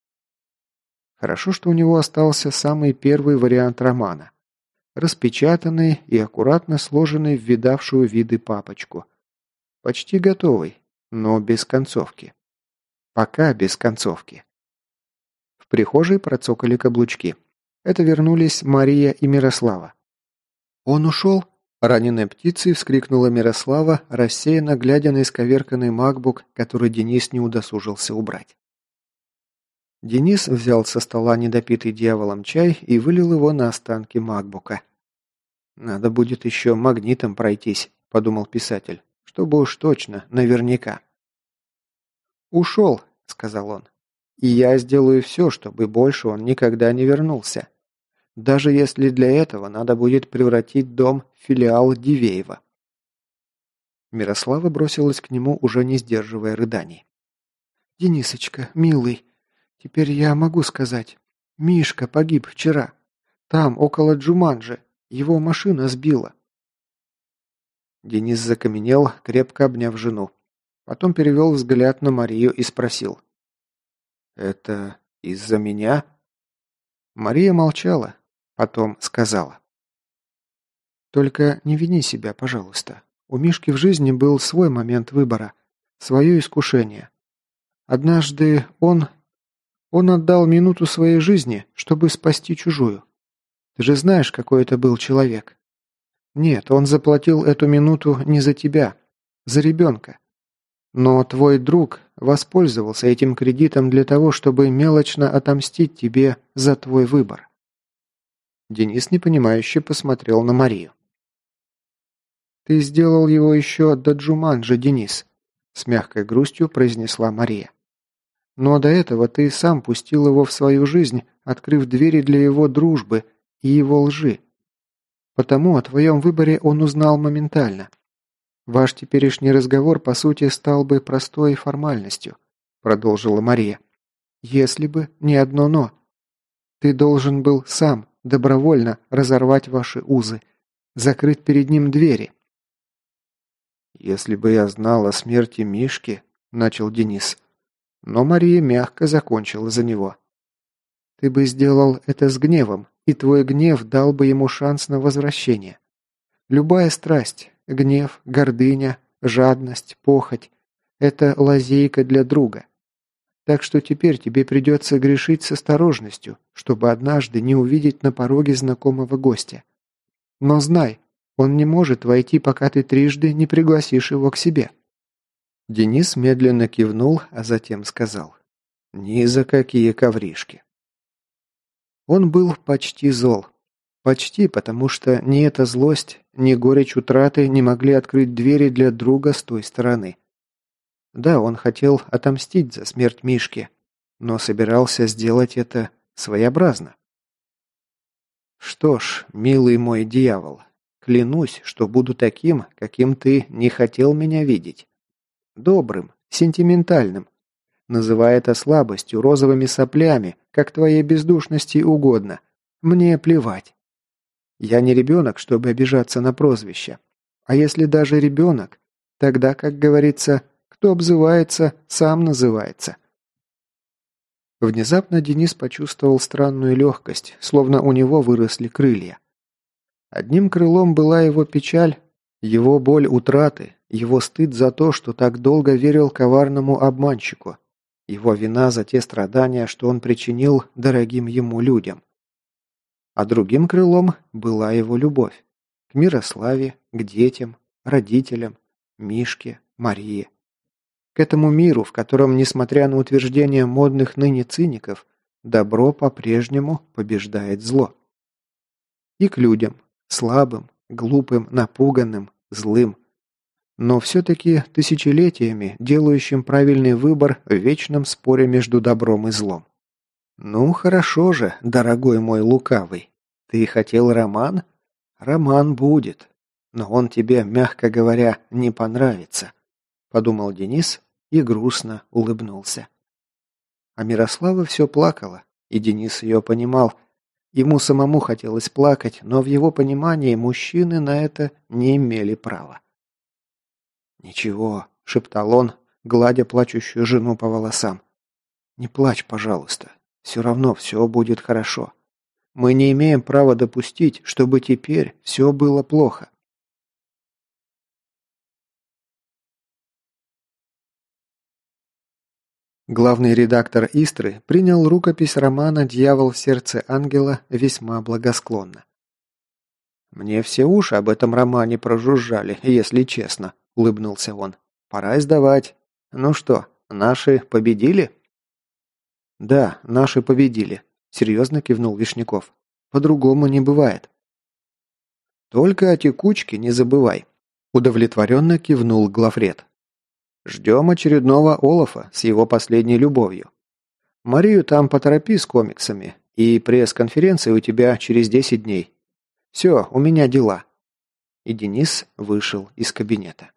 Хорошо, что у него остался самый первый вариант романа. Распечатанный и аккуратно сложенный в видавшую виды папочку. Почти готовый, но без концовки. Пока без концовки. В прихожей процокали каблучки. Это вернулись Мария и Мирослава. «Он ушел?» Раненой птицей вскрикнула Мирослава, рассеянно глядя на исковерканный макбук, который Денис не удосужился убрать. Денис взял со стола недопитый дьяволом чай и вылил его на останки макбука. «Надо будет еще магнитом пройтись», – подумал писатель, – «чтобы уж точно, наверняка». «Ушел», – сказал он, – «и я сделаю все, чтобы больше он никогда не вернулся» даже если для этого надо будет превратить дом в филиал Дивеева. Мирослава бросилась к нему, уже не сдерживая рыданий. «Денисочка, милый, теперь я могу сказать. Мишка погиб вчера. Там, около Джуманджи. Его машина сбила». Денис закаменел, крепко обняв жену. Потом перевел взгляд на Марию и спросил. «Это из-за меня?» Мария молчала, Потом сказала. «Только не вини себя, пожалуйста. У Мишки в жизни был свой момент выбора, свое искушение. Однажды он... Он отдал минуту своей жизни, чтобы спасти чужую. Ты же знаешь, какой это был человек. Нет, он заплатил эту минуту не за тебя, за ребенка. Но твой друг воспользовался этим кредитом для того, чтобы мелочно отомстить тебе за твой выбор. Денис непонимающе посмотрел на Марию. «Ты сделал его еще до Джуманджи, Денис», – с мягкой грустью произнесла Мария. «Но до этого ты сам пустил его в свою жизнь, открыв двери для его дружбы и его лжи. Потому о твоем выборе он узнал моментально. Ваш теперешний разговор, по сути, стал бы простой формальностью», – продолжила Мария. «Если бы не одно «но». Ты должен был сам добровольно разорвать ваши узы, закрыть перед ним двери. «Если бы я знал о смерти Мишки», – начал Денис. Но Мария мягко закончила за него. «Ты бы сделал это с гневом, и твой гнев дал бы ему шанс на возвращение. Любая страсть, гнев, гордыня, жадность, похоть – это лазейка для друга. Так что теперь тебе придется грешить с осторожностью, чтобы однажды не увидеть на пороге знакомого гостя. Но знай, он не может войти, пока ты трижды не пригласишь его к себе». Денис медленно кивнул, а затем сказал. «Ни за какие ковришки». Он был почти зол. Почти, потому что ни эта злость, ни горечь утраты не могли открыть двери для друга с той стороны. Да, он хотел отомстить за смерть Мишки, но собирался сделать это своеобразно. Что ж, милый мой дьявол, клянусь, что буду таким, каким ты не хотел меня видеть. Добрым, сентиментальным. Называй это слабостью, розовыми соплями, как твоей бездушности угодно. Мне плевать. Я не ребенок, чтобы обижаться на прозвище. А если даже ребенок, тогда, как говорится, кто обзывается, сам называется. Внезапно Денис почувствовал странную легкость, словно у него выросли крылья. Одним крылом была его печаль, его боль утраты, его стыд за то, что так долго верил коварному обманщику, его вина за те страдания, что он причинил дорогим ему людям. А другим крылом была его любовь к Мирославе, к детям, родителям, Мишке, Марии к этому миру, в котором, несмотря на утверждения модных ныне циников, добро по-прежнему побеждает зло. И к людям, слабым, глупым, напуганным, злым, но все-таки тысячелетиями делающим правильный выбор в вечном споре между добром и злом. «Ну, хорошо же, дорогой мой лукавый. Ты хотел роман? Роман будет. Но он тебе, мягко говоря, не понравится», – подумал Денис и грустно улыбнулся. А Мирослава все плакала, и Денис ее понимал. Ему самому хотелось плакать, но в его понимании мужчины на это не имели права. «Ничего», — шептал он, гладя плачущую жену по волосам. «Не плачь, пожалуйста. Все равно все будет хорошо. Мы не имеем права допустить, чтобы теперь все было плохо. Главный редактор Истры принял рукопись романа «Дьявол в сердце ангела» весьма благосклонно. «Мне все уши об этом романе прожужжали, если честно», — улыбнулся он. «Пора издавать. Ну что, наши победили?» «Да, наши победили», — серьезно кивнул Вишняков. «По-другому не бывает». «Только о текучке не забывай», — удовлетворенно кивнул Глафред. «Ждем очередного Олафа с его последней любовью. Марию там поторопи с комиксами, и пресс-конференция у тебя через 10 дней. Все, у меня дела». И Денис вышел из кабинета.